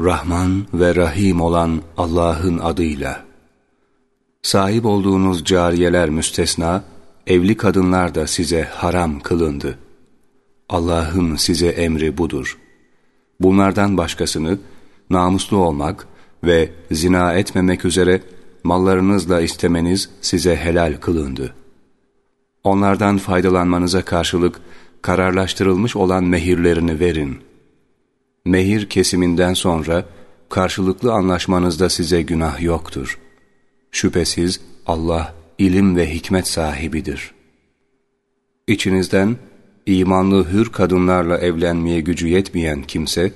Rahman ve Rahim olan Allah'ın adıyla. Sahip olduğunuz cariyeler müstesna, evli kadınlar da size haram kılındı. Allah'ın size emri budur. Bunlardan başkasını namuslu olmak ve zina etmemek üzere mallarınızla istemeniz size helal kılındı. Onlardan faydalanmanıza karşılık kararlaştırılmış olan mehirlerini verin. Mehir kesiminden sonra karşılıklı anlaşmanızda size günah yoktur. Şüphesiz Allah ilim ve hikmet sahibidir. İçinizden imanlı hür kadınlarla evlenmeye gücü yetmeyen kimse,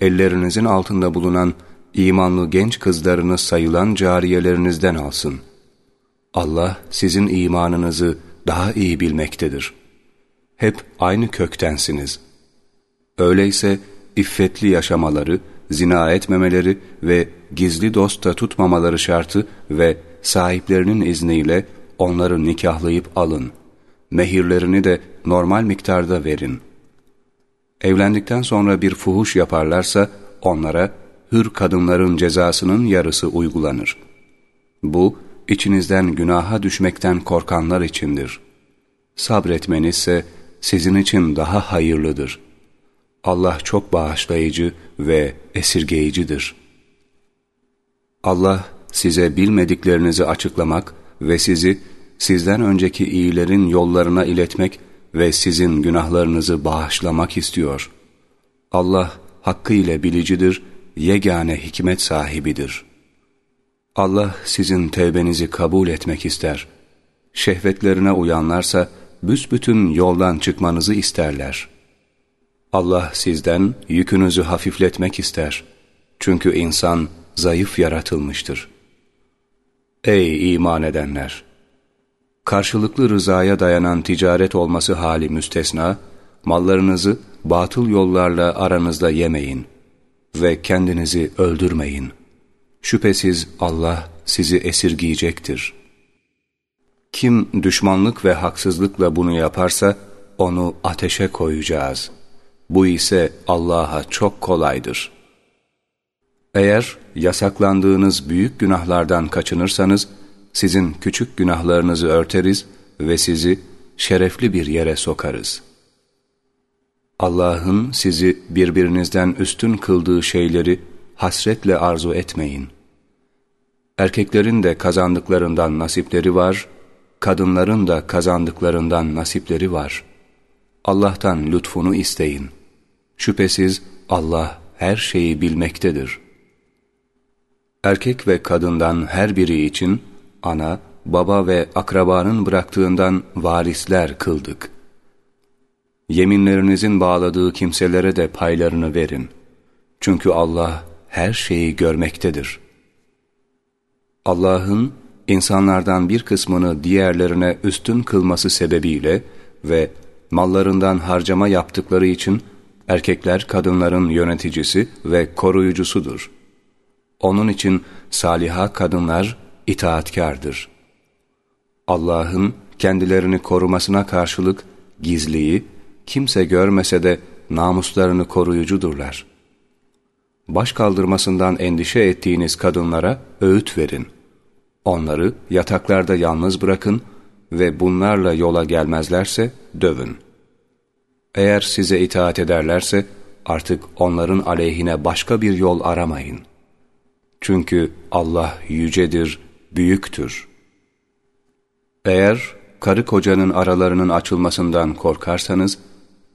ellerinizin altında bulunan imanlı genç kızlarınız sayılan cariyelerinizden alsın. Allah sizin imanınızı daha iyi bilmektedir. Hep aynı köktensiniz. Öyleyse iffetli yaşamaları, zina etmemeleri ve gizli dosta tutmamaları şartı ve sahiplerinin izniyle onları nikahlayıp alın. Mehirlerini de normal miktarda verin. Evlendikten sonra bir fuhuş yaparlarsa onlara hür kadınların cezasının yarısı uygulanır. Bu, içinizden günaha düşmekten korkanlar içindir. Sabretmenizse sizin için daha hayırlıdır. Allah çok bağışlayıcı ve esirgeyicidir. Allah size bilmediklerinizi açıklamak ve sizi sizden önceki iyilerin yollarına iletmek ve sizin günahlarınızı bağışlamak istiyor. Allah hakkıyla bilicidir, yegane hikmet sahibidir. Allah sizin tevbenizi kabul etmek ister. Şehvetlerine uyanlarsa büsbütün yoldan çıkmanızı isterler. Allah sizden yükünüzü hafifletmek ister. Çünkü insan zayıf yaratılmıştır. Ey iman edenler! Karşılıklı rızaya dayanan ticaret olması hali müstesna, mallarınızı batıl yollarla aranızda yemeyin ve kendinizi öldürmeyin. Şüphesiz Allah sizi esirgiyecektir. Kim düşmanlık ve haksızlıkla bunu yaparsa, onu ateşe koyacağız. Bu ise Allah'a çok kolaydır. Eğer yasaklandığınız büyük günahlardan kaçınırsanız, sizin küçük günahlarınızı örteriz ve sizi şerefli bir yere sokarız. Allah'ın sizi birbirinizden üstün kıldığı şeyleri hasretle arzu etmeyin. Erkeklerin de kazandıklarından nasipleri var, kadınların da kazandıklarından nasipleri var. Allah'tan lütfunu isteyin. Şüphesiz Allah her şeyi bilmektedir. Erkek ve kadından her biri için ana, baba ve akrabanın bıraktığından varisler kıldık. Yeminlerinizin bağladığı kimselere de paylarını verin. Çünkü Allah her şeyi görmektedir. Allah'ın insanlardan bir kısmını diğerlerine üstün kılması sebebiyle ve mallarından harcama yaptıkları için erkekler kadınların yöneticisi ve koruyucusudur. Onun için saliha kadınlar itaatkardır. Allah'ın kendilerini korumasına karşılık gizliyi, kimse görmese de namuslarını koruyucudurlar. Baş kaldırmasından endişe ettiğiniz kadınlara öğüt verin. Onları yataklarda yalnız bırakın ve bunlarla yola gelmezlerse dövün. Eğer size itaat ederlerse artık onların aleyhine başka bir yol aramayın. Çünkü Allah yücedir, büyüktür. Eğer karı kocanın aralarının açılmasından korkarsanız,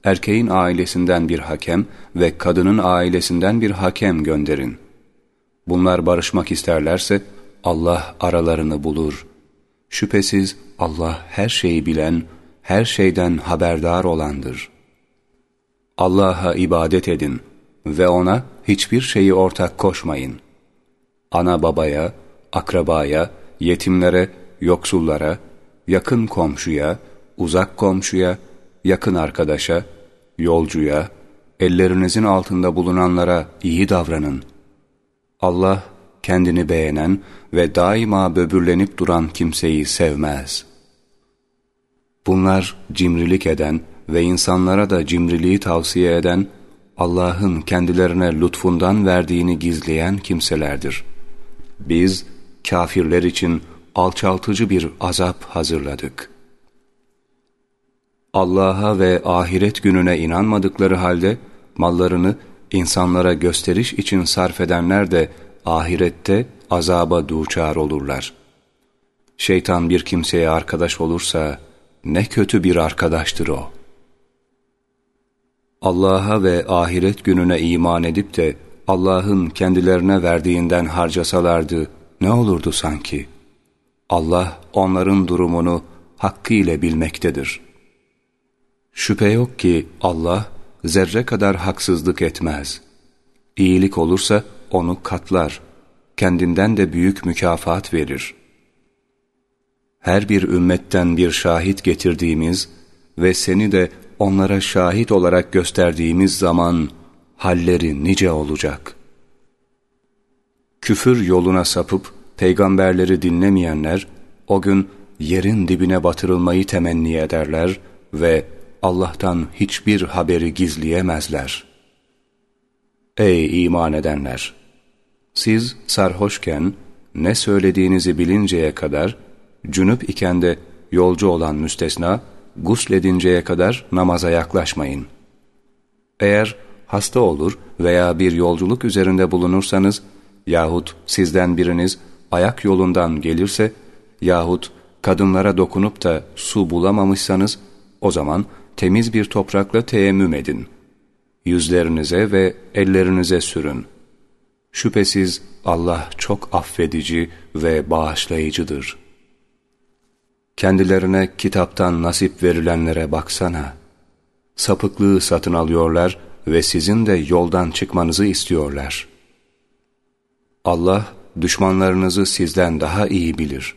erkeğin ailesinden bir hakem ve kadının ailesinden bir hakem gönderin. Bunlar barışmak isterlerse Allah aralarını bulur. Şüphesiz Allah her şeyi bilen, her şeyden haberdar olandır. Allah'a ibadet edin ve O'na hiçbir şeyi ortak koşmayın. Ana babaya, akrabaya, yetimlere, yoksullara, yakın komşuya, uzak komşuya, yakın arkadaşa, yolcuya, ellerinizin altında bulunanlara iyi davranın. Allah kendini beğenen ve daima böbürlenip duran kimseyi sevmez. Bunlar cimrilik eden ve insanlara da cimriliği tavsiye eden, Allah'ın kendilerine lütfundan verdiğini gizleyen kimselerdir. Biz kafirler için alçaltıcı bir azap hazırladık. Allah'a ve ahiret gününe inanmadıkları halde mallarını insanlara gösteriş için sarf edenler de ahirette azaba duçar olurlar. Şeytan bir kimseye arkadaş olursa ne kötü bir arkadaştır o. Allah'a ve ahiret gününe iman edip de Allah'ın kendilerine verdiğinden harcasalardı ne olurdu sanki? Allah onların durumunu hakkıyla bilmektedir. Şüphe yok ki Allah zerre kadar haksızlık etmez. İyilik olursa onu katlar, kendinden de büyük mükafat verir. Her bir ümmetten bir şahit getirdiğimiz ve seni de onlara şahit olarak gösterdiğimiz zaman halleri nice olacak. Küfür yoluna sapıp peygamberleri dinlemeyenler o gün yerin dibine batırılmayı temenni ederler ve Allah'tan hiçbir haberi gizleyemezler. Ey iman edenler! Siz sarhoşken ne söylediğinizi bilinceye kadar, cünüp iken de yolcu olan müstesna, gusledinceye kadar namaza yaklaşmayın. Eğer hasta olur veya bir yolculuk üzerinde bulunursanız yahut sizden biriniz ayak yolundan gelirse yahut kadınlara dokunup da su bulamamışsanız o zaman temiz bir toprakla teyemmüm edin. Yüzlerinize ve ellerinize sürün. Şüphesiz Allah çok affedici ve bağışlayıcıdır. Kendilerine kitaptan nasip verilenlere baksana. Sapıklığı satın alıyorlar ve sizin de yoldan çıkmanızı istiyorlar. Allah düşmanlarınızı sizden daha iyi bilir.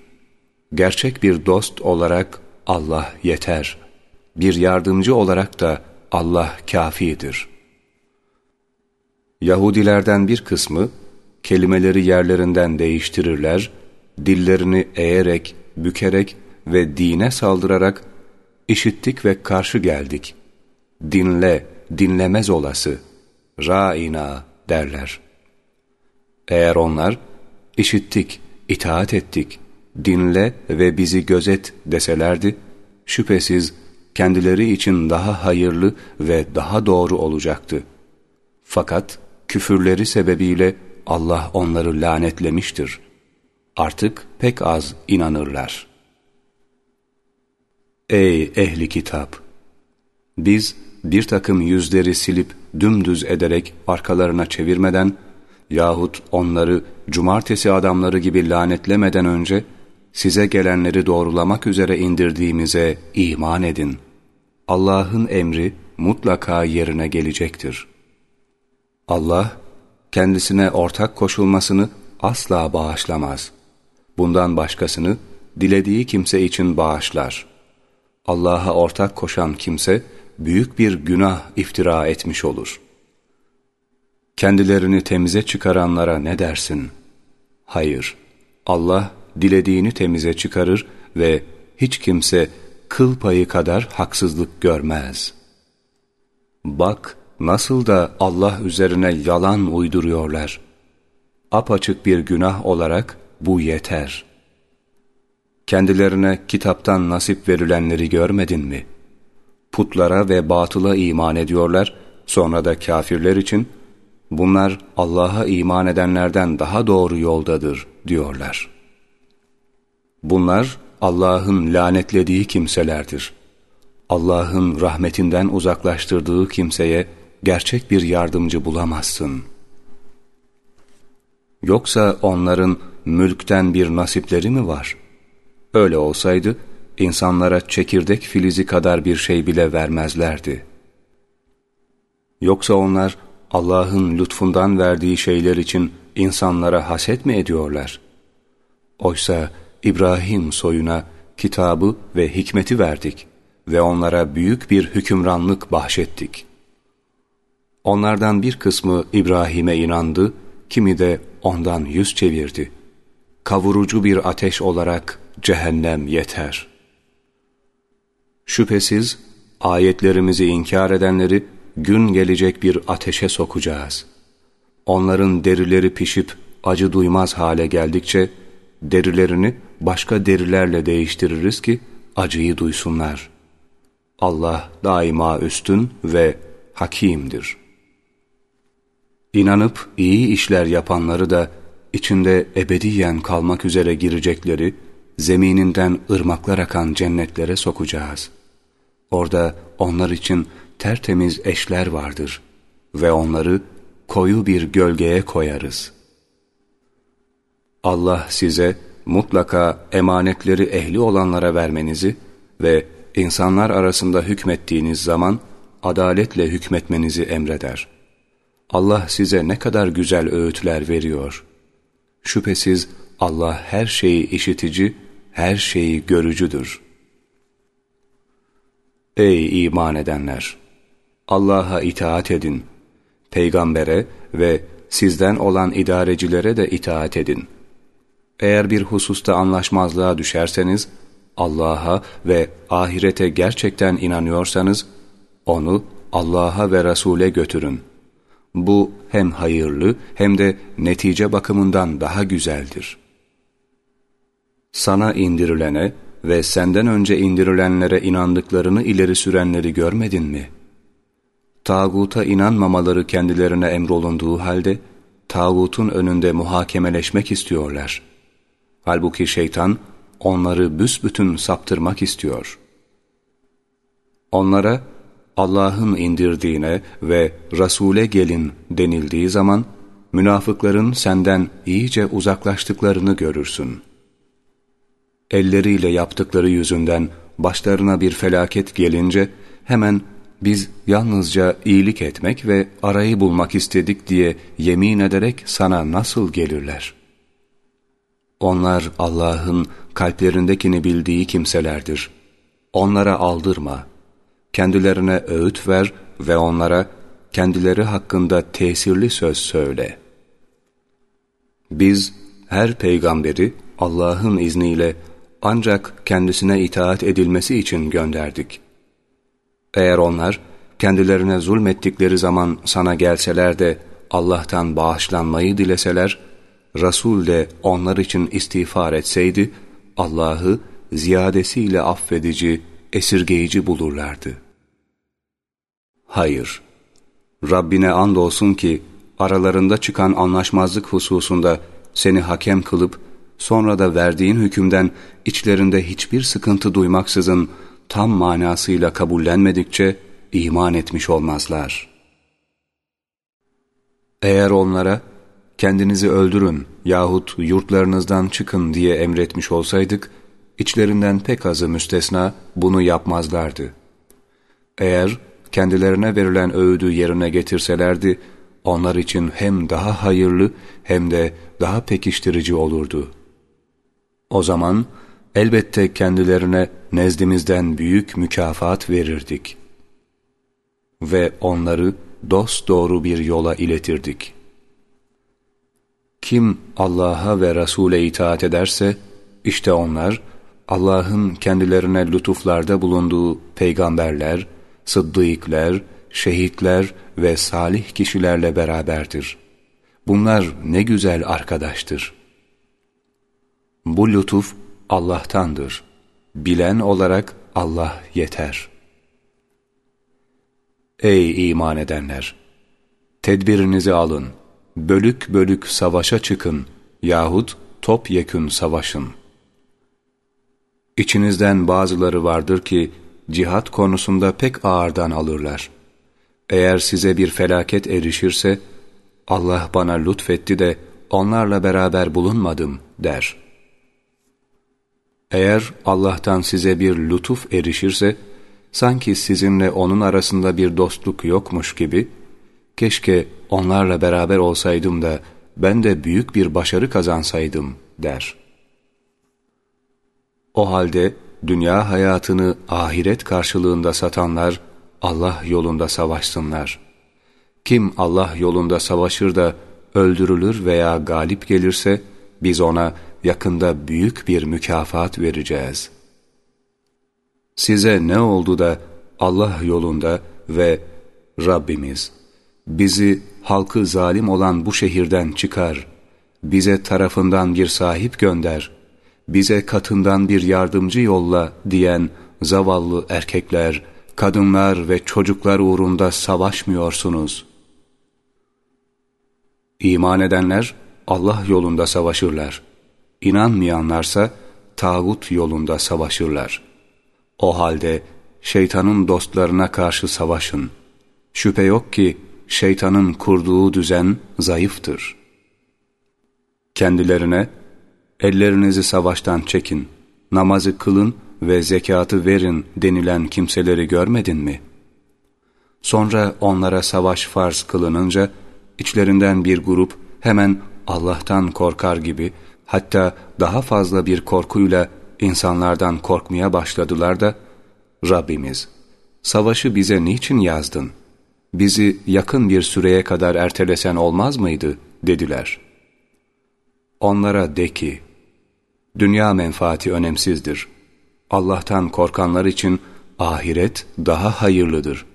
Gerçek bir dost olarak Allah yeter.'' bir yardımcı olarak da Allah kafidir. Yahudilerden bir kısmı kelimeleri yerlerinden değiştirirler, dillerini eğerek, bükerek ve dine saldırarak işittik ve karşı geldik. Dinle, dinlemez olası, ra'ina derler. Eğer onlar işittik, itaat ettik, dinle ve bizi gözet deselerdi, şüphesiz kendileri için daha hayırlı ve daha doğru olacaktı. Fakat küfürleri sebebiyle Allah onları lanetlemiştir. Artık pek az inanırlar. Ey ehli kitap! Biz bir takım yüzleri silip dümdüz ederek arkalarına çevirmeden yahut onları cumartesi adamları gibi lanetlemeden önce size gelenleri doğrulamak üzere indirdiğimize iman edin. Allah'ın emri mutlaka yerine gelecektir. Allah, kendisine ortak koşulmasını asla bağışlamaz. Bundan başkasını dilediği kimse için bağışlar. Allah'a ortak koşan kimse, büyük bir günah iftira etmiş olur. Kendilerini temize çıkaranlara ne dersin? Hayır, Allah dilediğini temize çıkarır ve hiç kimse kıl payı kadar haksızlık görmez. Bak nasıl da Allah üzerine yalan uyduruyorlar. Apaçık bir günah olarak bu yeter. Kendilerine kitaptan nasip verilenleri görmedin mi? Putlara ve batıla iman ediyorlar, sonra da kafirler için, bunlar Allah'a iman edenlerden daha doğru yoldadır diyorlar. Bunlar Allah'ın lanetlediği kimselerdir. Allah'ın rahmetinden uzaklaştırdığı kimseye gerçek bir yardımcı bulamazsın. Yoksa onların mülkten bir nasipleri mi var? Öyle olsaydı insanlara çekirdek filizi kadar bir şey bile vermezlerdi. Yoksa onlar Allah'ın lütfundan verdiği şeyler için insanlara haset mi ediyorlar? Oysa İbrahim soyuna kitabı ve hikmeti verdik ve onlara büyük bir hükümranlık bahşettik. Onlardan bir kısmı İbrahim'e inandı, kimi de ondan yüz çevirdi. Kavurucu bir ateş olarak cehennem yeter. Şüphesiz ayetlerimizi inkar edenleri gün gelecek bir ateşe sokacağız. Onların derileri pişip acı duymaz hale geldikçe, derilerini başka derilerle değiştiririz ki acıyı duysunlar. Allah daima üstün ve hakimdir. İnanıp iyi işler yapanları da içinde ebediyen kalmak üzere girecekleri, zemininden ırmaklar akan cennetlere sokacağız. Orada onlar için tertemiz eşler vardır ve onları koyu bir gölgeye koyarız. Allah size mutlaka emanetleri ehli olanlara vermenizi ve insanlar arasında hükmettiğiniz zaman adaletle hükmetmenizi emreder. Allah size ne kadar güzel öğütler veriyor. Şüphesiz Allah her şeyi işitici, her şeyi görücüdür. Ey iman edenler! Allah'a itaat edin, peygambere ve sizden olan idarecilere de itaat edin. Eğer bir hususta anlaşmazlığa düşerseniz, Allah'a ve ahirete gerçekten inanıyorsanız, onu Allah'a ve Resul'e götürün. Bu hem hayırlı hem de netice bakımından daha güzeldir. Sana indirilene ve senden önce indirilenlere inandıklarını ileri sürenleri görmedin mi? Tağuta inanmamaları kendilerine emrolunduğu halde, tağutun önünde muhakemeleşmek istiyorlar. Halbuki şeytan, onları büsbütün saptırmak istiyor. Onlara, Allah'ın indirdiğine ve Resul'e gelin denildiği zaman, münafıkların senden iyice uzaklaştıklarını görürsün. Elleriyle yaptıkları yüzünden başlarına bir felaket gelince, hemen biz yalnızca iyilik etmek ve arayı bulmak istedik diye yemin ederek sana nasıl gelirler? Onlar Allah'ın kalplerindekini bildiği kimselerdir. Onlara aldırma.'' Kendilerine öğüt ver ve onlara kendileri hakkında tesirli söz söyle. Biz her peygamberi Allah'ın izniyle ancak kendisine itaat edilmesi için gönderdik. Eğer onlar kendilerine zulmettikleri zaman sana gelseler de Allah'tan bağışlanmayı dileseler, Resul de onlar için istiğfar etseydi, Allah'ı ziyadesiyle affedici, esirgeyici bulurlardı.'' Hayır. Rabbine andolsun ki aralarında çıkan anlaşmazlık hususunda seni hakem kılıp sonra da verdiğin hükümden içlerinde hiçbir sıkıntı duymaksızın tam manasıyla kabullenmedikçe iman etmiş olmazlar. Eğer onlara kendinizi öldürün yahut yurtlarınızdan çıkın diye emretmiş olsaydık, içlerinden pek azı müstesna bunu yapmazlardı. Eğer kendilerine verilen öğüdü yerine getirselerdi, onlar için hem daha hayırlı hem de daha pekiştirici olurdu. O zaman elbette kendilerine nezdimizden büyük mükafat verirdik. Ve onları dost doğru bir yola iletirdik. Kim Allah'a ve Resul'e itaat ederse, işte onlar Allah'ın kendilerine lütuflarda bulunduğu peygamberler, sıddıkler, şehitler ve salih kişilerle beraberdir. Bunlar ne güzel arkadaştır. Bu lütuf Allah'tandır. Bilen olarak Allah yeter. Ey iman edenler! Tedbirinizi alın. Bölük bölük savaşa çıkın yahut topyekün savaşın. İçinizden bazıları vardır ki, cihat konusunda pek ağırdan alırlar. Eğer size bir felaket erişirse, Allah bana lütfetti de onlarla beraber bulunmadım der. Eğer Allah'tan size bir lütuf erişirse, sanki sizinle onun arasında bir dostluk yokmuş gibi, keşke onlarla beraber olsaydım da ben de büyük bir başarı kazansaydım der. O halde dünya hayatını ahiret karşılığında satanlar Allah yolunda savaşsınlar. Kim Allah yolunda savaşır da öldürülür veya galip gelirse biz ona yakında büyük bir mükafat vereceğiz. Size ne oldu da Allah yolunda ve Rabbimiz bizi halkı zalim olan bu şehirden çıkar, bize tarafından bir sahip gönder, bize katından bir yardımcı yolla diyen zavallı erkekler, kadınlar ve çocuklar uğrunda savaşmıyorsunuz. İman edenler Allah yolunda savaşırlar. İnanmayanlarsa tağut yolunda savaşırlar. O halde şeytanın dostlarına karşı savaşın. Şüphe yok ki şeytanın kurduğu düzen zayıftır. Kendilerine, ellerinizi savaştan çekin, namazı kılın ve zekatı verin denilen kimseleri görmedin mi? Sonra onlara savaş farz kılınınca, içlerinden bir grup hemen Allah'tan korkar gibi, hatta daha fazla bir korkuyla insanlardan korkmaya başladılar da, Rabbimiz, savaşı bize niçin yazdın? Bizi yakın bir süreye kadar ertelesen olmaz mıydı? dediler. Onlara de ki, dünya menfaati önemsizdir. Allah'tan korkanlar için ahiret daha hayırlıdır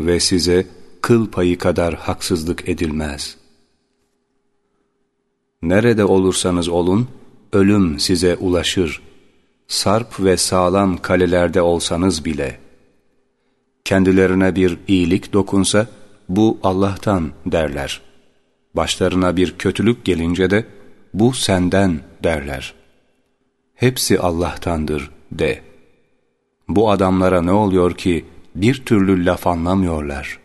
ve size kıl payı kadar haksızlık edilmez. Nerede olursanız olun, ölüm size ulaşır. Sarp ve sağlam kalelerde olsanız bile. Kendilerine bir iyilik dokunsa, bu Allah'tan derler. Başlarına bir kötülük gelince de, bu senden derler. Hepsi Allah'tandır de. Bu adamlara ne oluyor ki bir türlü laf anlamıyorlar.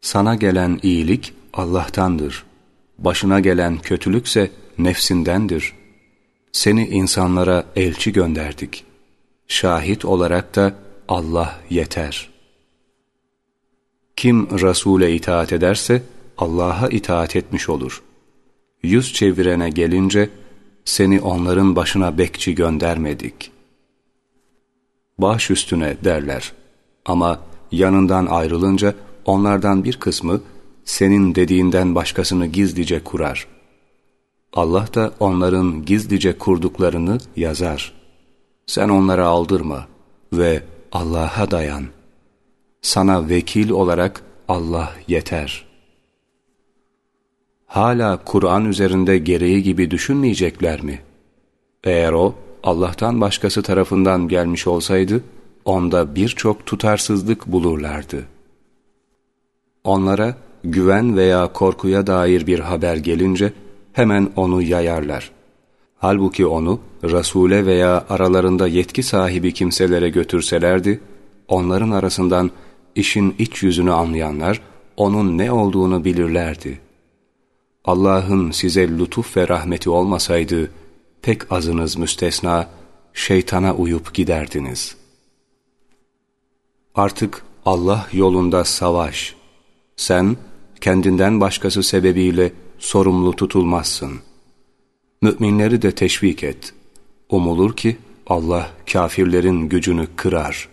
Sana gelen iyilik Allah'tandır. Başına gelen kötülükse nefsindendir. Seni insanlara elçi gönderdik. Şahit olarak da Allah yeter. Kim Resul'e itaat ederse Allah'a itaat etmiş olur. Yüz çevirene gelince seni onların başına bekçi göndermedik. Baş üstüne derler. Ama yanından ayrılınca onlardan bir kısmı senin dediğinden başkasını gizlice kurar. Allah da onların gizlice kurduklarını yazar. Sen onlara aldırma ve Allah'a dayan. Sana vekil olarak Allah yeter. Hala Kur'an üzerinde gereği gibi düşünmeyecekler mi? Eğer o Allah'tan başkası tarafından gelmiş olsaydı, onda birçok tutarsızlık bulurlardı. Onlara güven veya korkuya dair bir haber gelince hemen onu yayarlar. Halbuki onu Resul'e veya aralarında yetki sahibi kimselere götürselerdi, onların arasından işin iç yüzünü anlayanlar onun ne olduğunu bilirlerdi. Allah'ın size lütuf ve rahmeti olmasaydı, pek azınız müstesna, şeytana uyup giderdiniz. Artık Allah yolunda savaş. Sen, kendinden başkası sebebiyle sorumlu tutulmazsın. Müminleri de teşvik et. Umulur ki Allah kafirlerin gücünü kırar.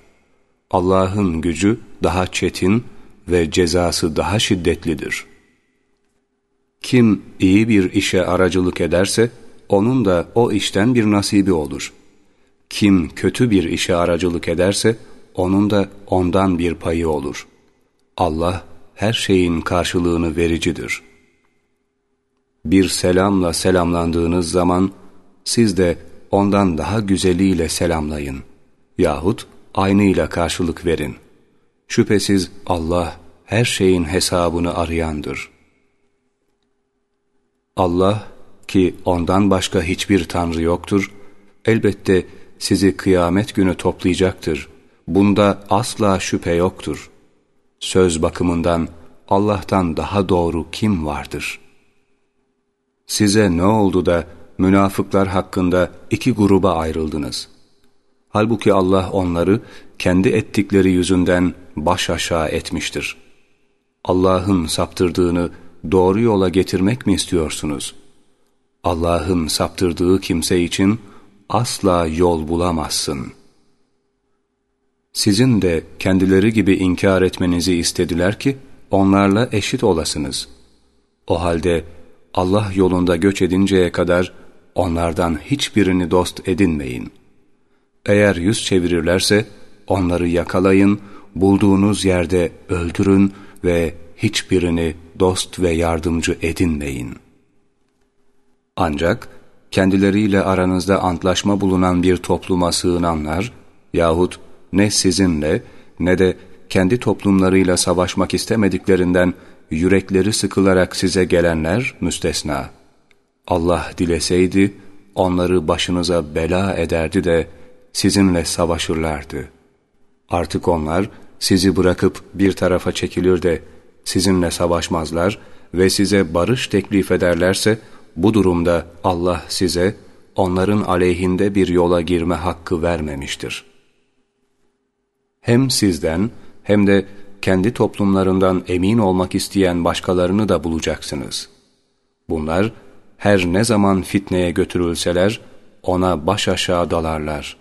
Allah'ın gücü daha çetin ve cezası daha şiddetlidir. Kim iyi bir işe aracılık ederse, onun da o işten bir nasibi olur. Kim kötü bir işe aracılık ederse, onun da ondan bir payı olur. Allah her şeyin karşılığını vericidir. Bir selamla selamlandığınız zaman siz de ondan daha güzeliyle selamlayın. Yahut aynıyla karşılık verin. Şüphesiz Allah her şeyin hesabını arayandır. Allah ki ondan başka hiçbir tanrı yoktur, elbette sizi kıyamet günü toplayacaktır. Bunda asla şüphe yoktur. Söz bakımından Allah'tan daha doğru kim vardır? Size ne oldu da münafıklar hakkında iki gruba ayrıldınız? Halbuki Allah onları kendi ettikleri yüzünden baş aşağı etmiştir. Allah'ın saptırdığını doğru yola getirmek mi istiyorsunuz? Allah'ın saptırdığı kimse için asla yol bulamazsın.'' Sizin de kendileri gibi inkar etmenizi istediler ki onlarla eşit olasınız. O halde Allah yolunda göç edinceye kadar onlardan hiçbirini dost edinmeyin. Eğer yüz çevirirlerse onları yakalayın, bulduğunuz yerde öldürün ve hiçbirini dost ve yardımcı edinmeyin. Ancak kendileriyle aranızda antlaşma bulunan bir topluma sığınanlar yahut ne sizinle ne de kendi toplumlarıyla savaşmak istemediklerinden yürekleri sıkılarak size gelenler müstesna. Allah dileseydi onları başınıza bela ederdi de sizinle savaşırlardı. Artık onlar sizi bırakıp bir tarafa çekilir de sizinle savaşmazlar ve size barış teklif ederlerse bu durumda Allah size onların aleyhinde bir yola girme hakkı vermemiştir. Hem sizden hem de kendi toplumlarından emin olmak isteyen başkalarını da bulacaksınız. Bunlar her ne zaman fitneye götürülseler ona baş aşağı dalarlar.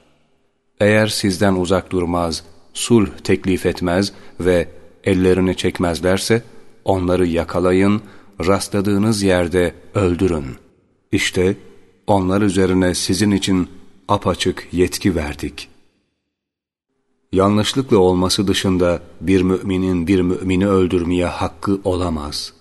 Eğer sizden uzak durmaz, sulh teklif etmez ve ellerini çekmezlerse onları yakalayın, rastladığınız yerde öldürün. İşte onlar üzerine sizin için apaçık yetki verdik. Yanlışlıkla olması dışında bir müminin bir mümini öldürmeye hakkı olamaz.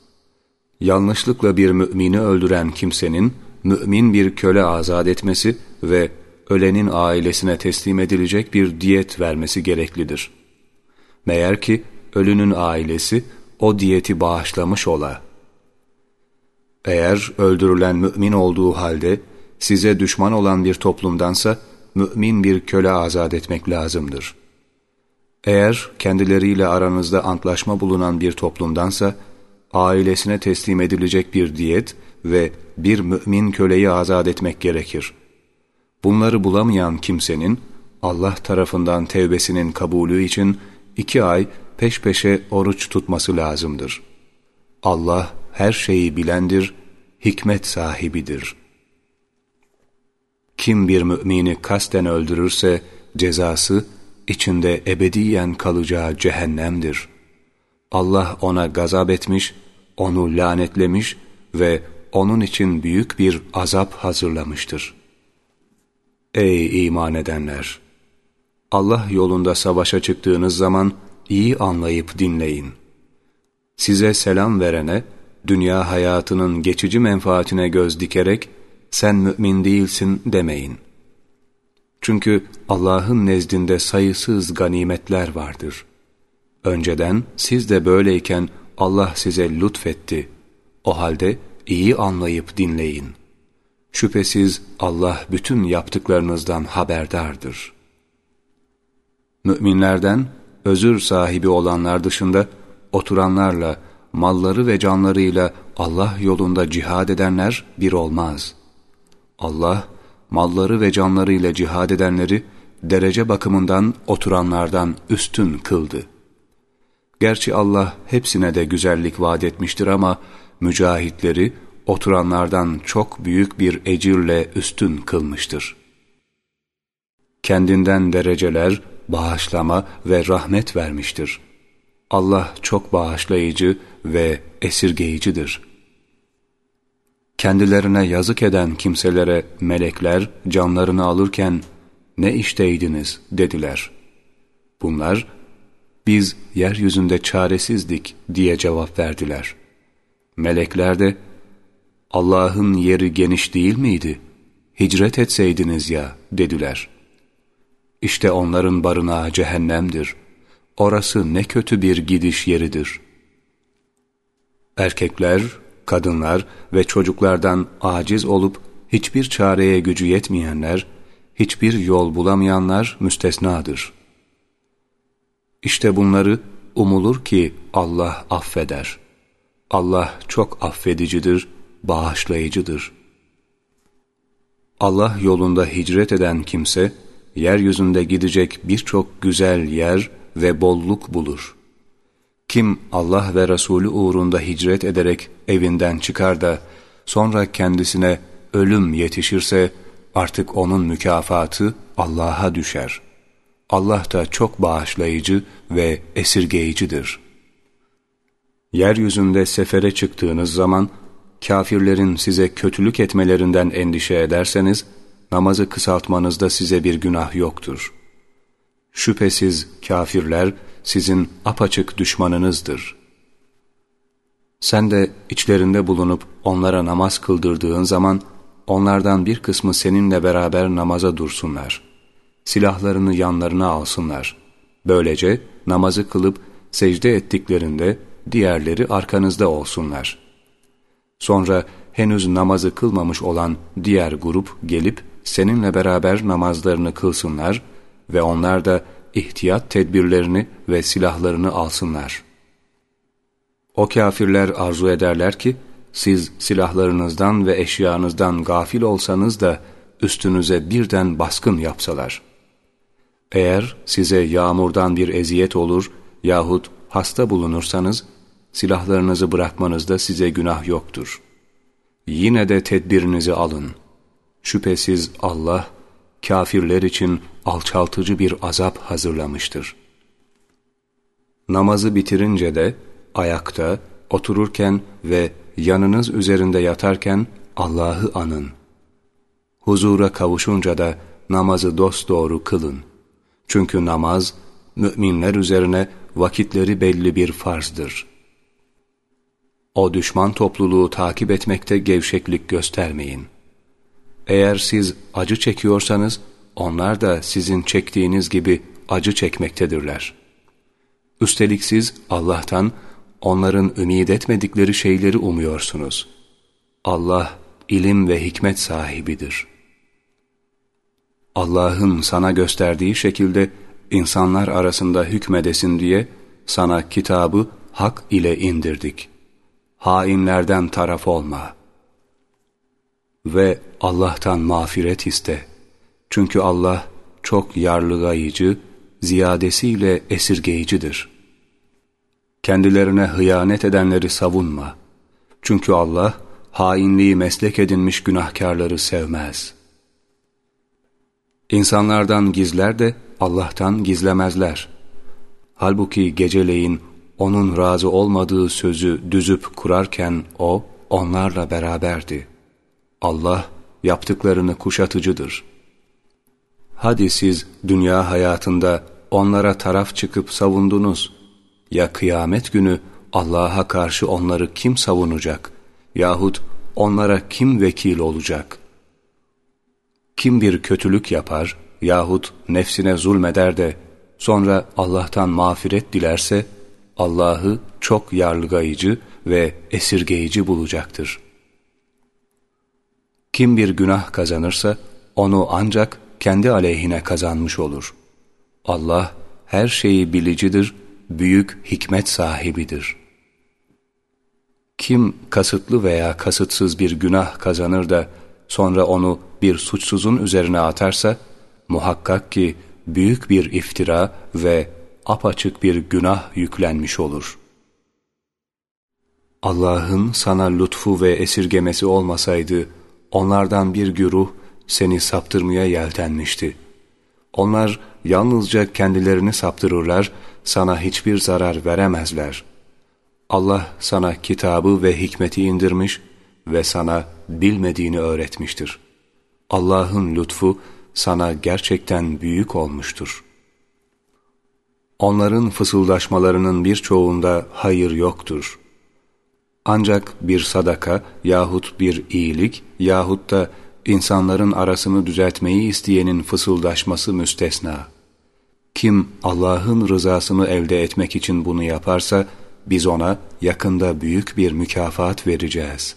Yanlışlıkla bir mümini öldüren kimsenin mümin bir köle azat etmesi ve ölenin ailesine teslim edilecek bir diyet vermesi gereklidir. Meğer ki ölünün ailesi o diyeti bağışlamış ola. Eğer öldürülen mümin olduğu halde size düşman olan bir toplumdansa mümin bir köle azat etmek lazımdır. Eğer kendileriyle aranızda antlaşma bulunan bir toplumdansa ailesine teslim edilecek bir diyet ve bir mümin köleyi azat etmek gerekir. Bunları bulamayan kimsenin Allah tarafından tevbesinin kabulü için iki ay peş peşe oruç tutması lazımdır. Allah her şeyi bilendir, hikmet sahibidir. Kim bir mümini kasten öldürürse cezası içinde ebediyen kalacağı cehennemdir. Allah ona gazap etmiş, onu lanetlemiş ve onun için büyük bir azap hazırlamıştır. Ey iman edenler! Allah yolunda savaşa çıktığınız zaman iyi anlayıp dinleyin. Size selam verene, dünya hayatının geçici menfaatine göz dikerek, sen mümin değilsin demeyin. Çünkü Allah'ın nezdinde sayısız ganimetler vardır. Önceden siz de böyleyken Allah size lütfetti. O halde iyi anlayıp dinleyin. Şüphesiz Allah bütün yaptıklarınızdan haberdardır. Müminlerden özür sahibi olanlar dışında oturanlarla, malları ve canlarıyla Allah yolunda cihad edenler bir olmaz. Allah, malları ve canlarıyla cihad edenleri derece bakımından oturanlardan üstün kıldı. Gerçi Allah hepsine de güzellik vaat etmiştir ama mücahitleri oturanlardan çok büyük bir ecirle üstün kılmıştır. Kendinden dereceler, bağışlama ve rahmet vermiştir. Allah çok bağışlayıcı ve esirgeyicidir. Kendilerine yazık eden kimselere melekler canlarını alırken ne işteydiniz dediler. Bunlar biz yeryüzünde çaresizdik diye cevap verdiler. Melekler de Allah'ın yeri geniş değil miydi? Hicret etseydiniz ya dediler.'' İşte onların barınağı cehennemdir. Orası ne kötü bir gidiş yeridir. Erkekler, kadınlar ve çocuklardan aciz olup hiçbir çareye gücü yetmeyenler, hiçbir yol bulamayanlar müstesnadır. İşte bunları umulur ki Allah affeder. Allah çok affedicidir, bağışlayıcıdır. Allah yolunda hicret eden kimse, yeryüzünde gidecek birçok güzel yer ve bolluk bulur. Kim Allah ve Resulü uğrunda hicret ederek evinden çıkar da sonra kendisine ölüm yetişirse artık onun mükafatı Allah'a düşer. Allah da çok bağışlayıcı ve esirgeyicidir. Yeryüzünde sefere çıktığınız zaman kafirlerin size kötülük etmelerinden endişe ederseniz namazı kısaltmanızda size bir günah yoktur. Şüphesiz kafirler sizin apaçık düşmanınızdır. Sen de içlerinde bulunup onlara namaz kıldırdığın zaman, onlardan bir kısmı seninle beraber namaza dursunlar. Silahlarını yanlarına alsınlar. Böylece namazı kılıp secde ettiklerinde diğerleri arkanızda olsunlar. Sonra henüz namazı kılmamış olan diğer grup gelip seninle beraber namazlarını kılsınlar ve onlar da ihtiyat tedbirlerini ve silahlarını alsınlar. O kafirler arzu ederler ki, siz silahlarınızdan ve eşyanızdan gafil olsanız da üstünüze birden baskın yapsalar. Eğer size yağmurdan bir eziyet olur yahut hasta bulunursanız, silahlarınızı bırakmanızda size günah yoktur. Yine de tedbirinizi alın. Şüphesiz Allah, kafirler için alçaltıcı bir azap hazırlamıştır. Namazı bitirince de ayakta, otururken ve yanınız üzerinde yatarken Allah'ı anın. Huzura kavuşunca da namazı dosdoğru kılın. Çünkü namaz, müminler üzerine vakitleri belli bir farzdır. O düşman topluluğu takip etmekte gevşeklik göstermeyin. Eğer siz acı çekiyorsanız, onlar da sizin çektiğiniz gibi acı çekmektedirler. Üstelik siz Allah'tan onların ümid etmedikleri şeyleri umuyorsunuz. Allah ilim ve hikmet sahibidir. Allah'ın sana gösterdiği şekilde insanlar arasında hükmedesin diye sana kitabı hak ile indirdik. Hainlerden taraf olma. Ve Allah'tan mağfiret iste. Çünkü Allah çok yarlıgayıcı, ziyadesiyle esirgeyicidir. Kendilerine hıyanet edenleri savunma. Çünkü Allah hainliği meslek edinmiş günahkarları sevmez. İnsanlardan gizler de Allah'tan gizlemezler. Halbuki geceleyin onun razı olmadığı sözü düzüp kurarken o onlarla beraberdi. Allah yaptıklarını kuşatıcıdır. Hadi siz dünya hayatında onlara taraf çıkıp savundunuz. Ya kıyamet günü Allah'a karşı onları kim savunacak? Yahut onlara kim vekil olacak? Kim bir kötülük yapar yahut nefsine zulmeder de sonra Allah'tan mağfiret dilerse Allah'ı çok yargılayıcı ve esirgeyici bulacaktır. Kim bir günah kazanırsa onu ancak kendi aleyhine kazanmış olur. Allah her şeyi bilicidir, büyük hikmet sahibidir. Kim kasıtlı veya kasıtsız bir günah kazanır da sonra onu bir suçsuzun üzerine atarsa, muhakkak ki büyük bir iftira ve apaçık bir günah yüklenmiş olur. Allah'ın sana lütfu ve esirgemesi olmasaydı, onlardan bir güruh seni saptırmaya yeltenmişti. Onlar yalnızca kendilerini saptırırlar, sana hiçbir zarar veremezler. Allah sana kitabı ve hikmeti indirmiş ve sana bilmediğini öğretmiştir. Allah'ın lütfu sana gerçekten büyük olmuştur. Onların fısıldaşmalarının birçoğunda hayır yoktur. Ancak bir sadaka yahut bir iyilik yahut da insanların arasını düzeltmeyi isteyenin fısıldaşması müstesna. Kim Allah'ın rızasını elde etmek için bunu yaparsa, biz ona yakında büyük bir mükafat vereceğiz.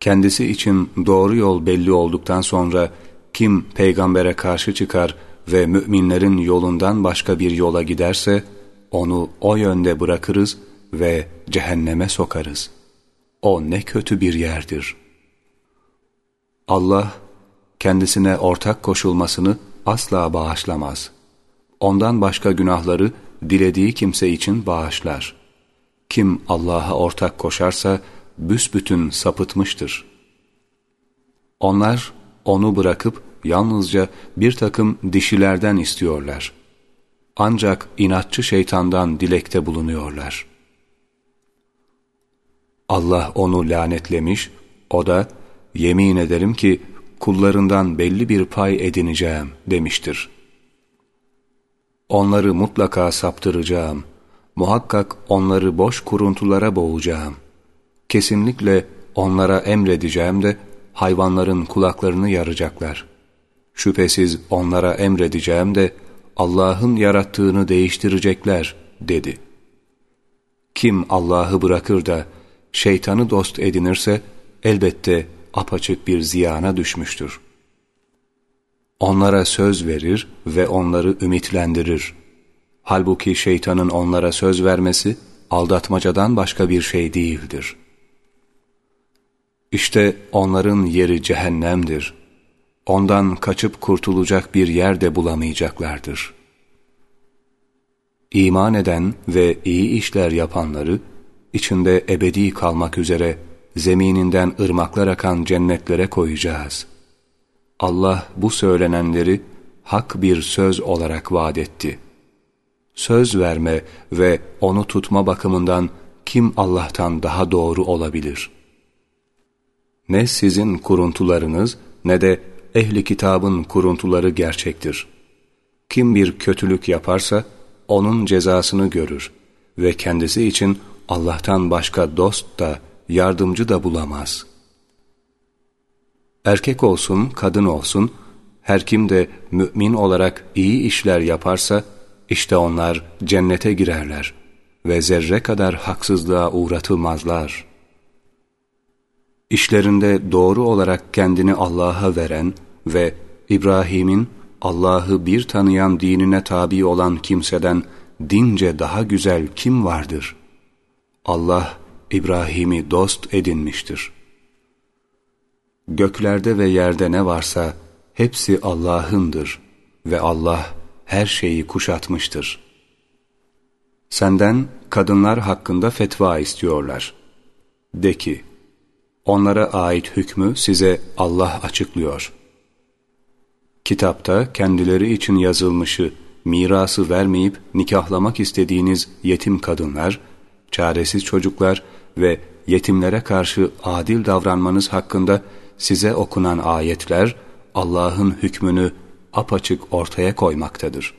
Kendisi için doğru yol belli olduktan sonra, kim peygambere karşı çıkar ve müminlerin yolundan başka bir yola giderse, onu o yönde bırakırız ve cehenneme sokarız. O ne kötü bir yerdir.'' Allah kendisine ortak koşulmasını asla bağışlamaz. Ondan başka günahları dilediği kimse için bağışlar. Kim Allah'a ortak koşarsa büsbütün sapıtmıştır. Onlar onu bırakıp yalnızca bir takım dişilerden istiyorlar. Ancak inatçı şeytandan dilekte bulunuyorlar. Allah onu lanetlemiş, o da yemin ederim ki kullarından belli bir pay edineceğim demiştir. Onları mutlaka saptıracağım. Muhakkak onları boş kuruntulara boğacağım. Kesinlikle onlara emredeceğim de hayvanların kulaklarını yaracaklar. Şüphesiz onlara emredeceğim de Allah'ın yarattığını değiştirecekler dedi. Kim Allah'ı bırakır da şeytanı dost edinirse elbette apaçık bir ziyana düşmüştür. Onlara söz verir ve onları ümitlendirir. Halbuki şeytanın onlara söz vermesi aldatmacadan başka bir şey değildir. İşte onların yeri cehennemdir. Ondan kaçıp kurtulacak bir yer de bulamayacaklardır. İman eden ve iyi işler yapanları, içinde ebedi kalmak üzere zemininden ırmaklar akan cennetlere koyacağız. Allah bu söylenenleri hak bir söz olarak vaat etti. Söz verme ve onu tutma bakımından kim Allah'tan daha doğru olabilir? Ne sizin kuruntularınız ne de ehli kitabın kuruntuları gerçektir. Kim bir kötülük yaparsa onun cezasını görür ve kendisi için Allah'tan başka dost da yardımcı da bulamaz. Erkek olsun, kadın olsun, her kim de mümin olarak iyi işler yaparsa, işte onlar cennete girerler ve zerre kadar haksızlığa uğratılmazlar. İşlerinde doğru olarak kendini Allah'a veren ve İbrahim'in Allah'ı bir tanıyan dinine tabi olan kimseden dince daha güzel kim vardır? Allah İbrahim'i dost edinmiştir. Göklerde ve yerde ne varsa hepsi Allah'ındır ve Allah her şeyi kuşatmıştır. Senden kadınlar hakkında fetva istiyorlar. De ki, onlara ait hükmü size Allah açıklıyor. Kitapta kendileri için yazılmışı, mirası vermeyip nikahlamak istediğiniz yetim kadınlar, çaresiz çocuklar ve yetimlere karşı adil davranmanız hakkında size okunan ayetler Allah'ın hükmünü apaçık ortaya koymaktadır.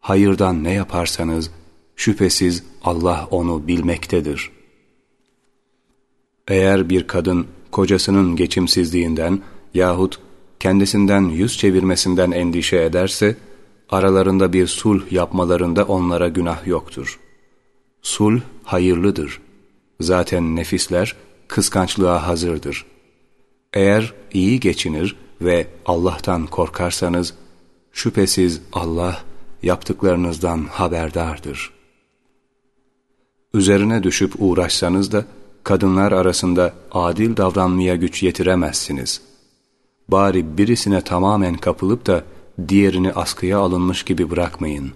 Hayırdan ne yaparsanız şüphesiz Allah onu bilmektedir. Eğer bir kadın kocasının geçimsizliğinden yahut kendisinden yüz çevirmesinden endişe ederse, aralarında bir sulh yapmalarında onlara günah yoktur. Sulh hayırlıdır. Zaten nefisler kıskançlığa hazırdır. Eğer iyi geçinir ve Allah'tan korkarsanız, şüphesiz Allah yaptıklarınızdan haberdardır. Üzerine düşüp uğraşsanız da, kadınlar arasında adil davranmaya güç yetiremezsiniz. Bari birisine tamamen kapılıp da, diğerini askıya alınmış gibi bırakmayın.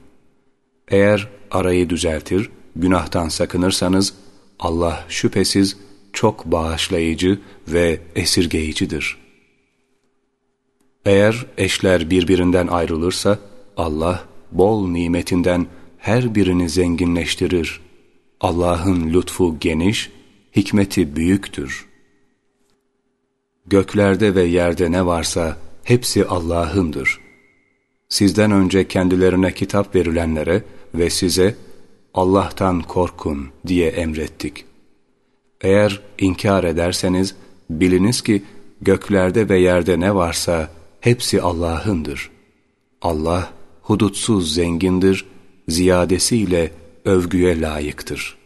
Eğer arayı düzeltir, günahtan sakınırsanız, Allah şüphesiz çok bağışlayıcı ve esirgeyicidir. Eğer eşler birbirinden ayrılırsa Allah bol nimetinden her birini zenginleştirir. Allah'ın lütfu geniş, hikmeti büyüktür. Göklerde ve yerde ne varsa hepsi Allah'ındır. Sizden önce kendilerine kitap verilenlere ve size Allah'tan korkun diye emrettik. Eğer inkar ederseniz biliniz ki göklerde ve yerde ne varsa hepsi Allah'ındır. Allah hudutsuz zengindir, ziyadesiyle övgüye layıktır.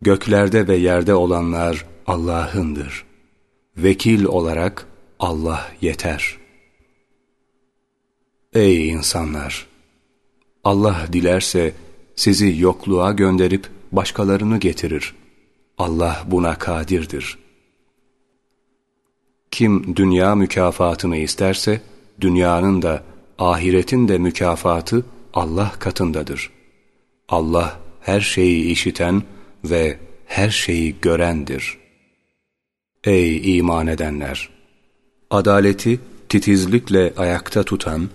Göklerde ve yerde olanlar Allah'ındır. Vekil olarak Allah yeter. Ey insanlar! Allah dilerse sizi yokluğa gönderip başkalarını getirir. Allah buna kadirdir. Kim dünya mükafatını isterse, dünyanın da ahiretin de mükafatı Allah katındadır. Allah her şeyi işiten ve her şeyi görendir. Ey iman edenler! Adaleti titizlikle ayakta tutan,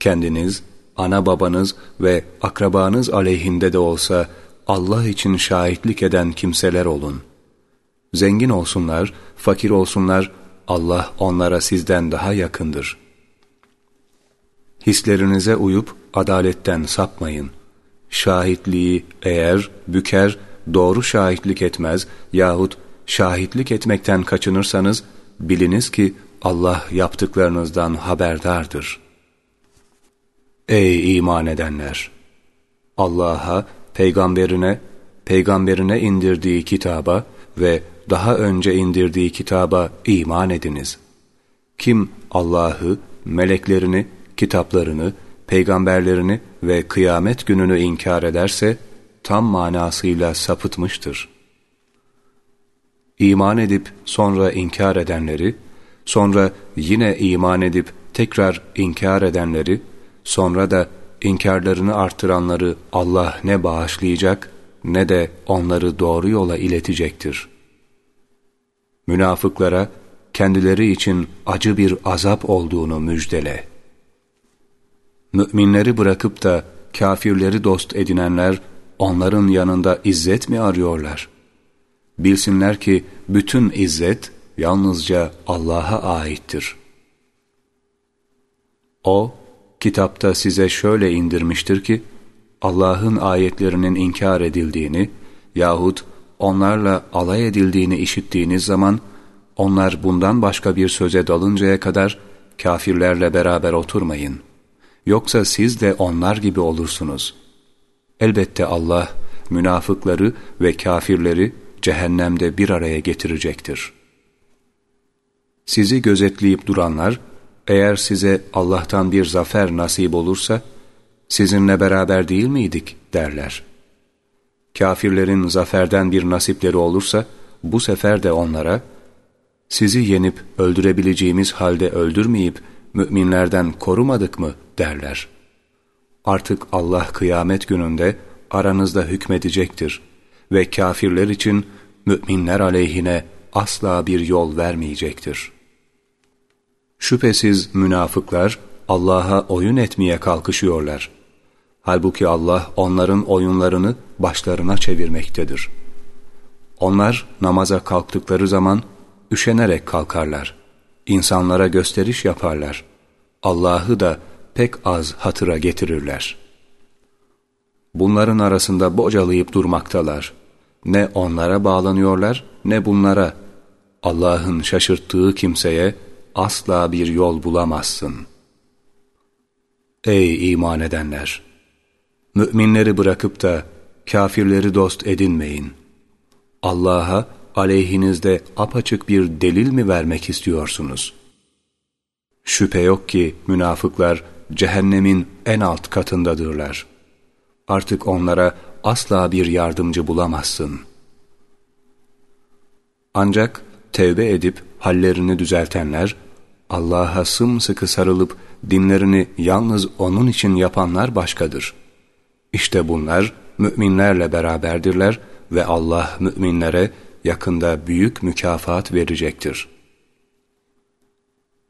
kendiniz, ana babanız ve akrabanız aleyhinde de olsa Allah için şahitlik eden kimseler olun. Zengin olsunlar, fakir olsunlar, Allah onlara sizden daha yakındır. Hislerinize uyup adaletten sapmayın. Şahitliği eğer büker, doğru şahitlik etmez yahut şahitlik etmekten kaçınırsanız biliniz ki Allah yaptıklarınızdan haberdardır. Ey iman edenler! Allah'a, peygamberine, peygamberine indirdiği kitaba ve daha önce indirdiği kitaba iman ediniz. Kim Allah'ı, meleklerini, kitaplarını, peygamberlerini ve kıyamet gününü inkar ederse tam manasıyla sapıtmıştır. İman edip sonra inkar edenleri, sonra yine iman edip tekrar inkar edenleri, sonra da inkarlarını artıranları Allah ne bağışlayacak ne de onları doğru yola iletecektir. Münafıklara kendileri için acı bir azap olduğunu müjdele. Müminleri bırakıp da kafirleri dost edinenler onların yanında izzet mi arıyorlar? Bilsinler ki bütün izzet yalnızca Allah'a aittir. O, kitapta size şöyle indirmiştir ki, Allah'ın ayetlerinin inkar edildiğini yahut onlarla alay edildiğini işittiğiniz zaman, onlar bundan başka bir söze dalıncaya kadar kafirlerle beraber oturmayın. Yoksa siz de onlar gibi olursunuz. Elbette Allah, münafıkları ve kafirleri cehennemde bir araya getirecektir. Sizi gözetleyip duranlar, eğer size Allah'tan bir zafer nasip olursa, sizinle beraber değil miydik derler. Kafirlerin zaferden bir nasipleri olursa, bu sefer de onlara, sizi yenip öldürebileceğimiz halde öldürmeyip, müminlerden korumadık mı derler. Artık Allah kıyamet gününde aranızda hükmedecektir ve kafirler için müminler aleyhine asla bir yol vermeyecektir. Şüphesiz münafıklar Allah'a oyun etmeye kalkışıyorlar. Halbuki Allah onların oyunlarını başlarına çevirmektedir. Onlar namaza kalktıkları zaman üşenerek kalkarlar. İnsanlara gösteriş yaparlar. Allah'ı da pek az hatıra getirirler. Bunların arasında bocalayıp durmaktalar. Ne onlara bağlanıyorlar ne bunlara. Allah'ın şaşırttığı kimseye asla bir yol bulamazsın. Ey iman edenler! Müminleri bırakıp da kafirleri dost edinmeyin. Allah'a aleyhinizde apaçık bir delil mi vermek istiyorsunuz? Şüphe yok ki münafıklar cehennemin en alt katındadırlar. Artık onlara asla bir yardımcı bulamazsın. Ancak tevbe edip hallerini düzeltenler, Allah'a sımsıkı sarılıp dinlerini yalnız O'nun için yapanlar başkadır. İşte bunlar müminlerle beraberdirler ve Allah müminlere yakında büyük mükafat verecektir.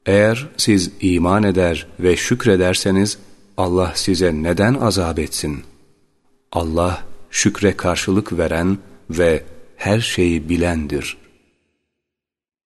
Eğer siz iman eder ve şükrederseniz Allah size neden azap etsin? Allah şükre karşılık veren ve her şeyi bilendir.''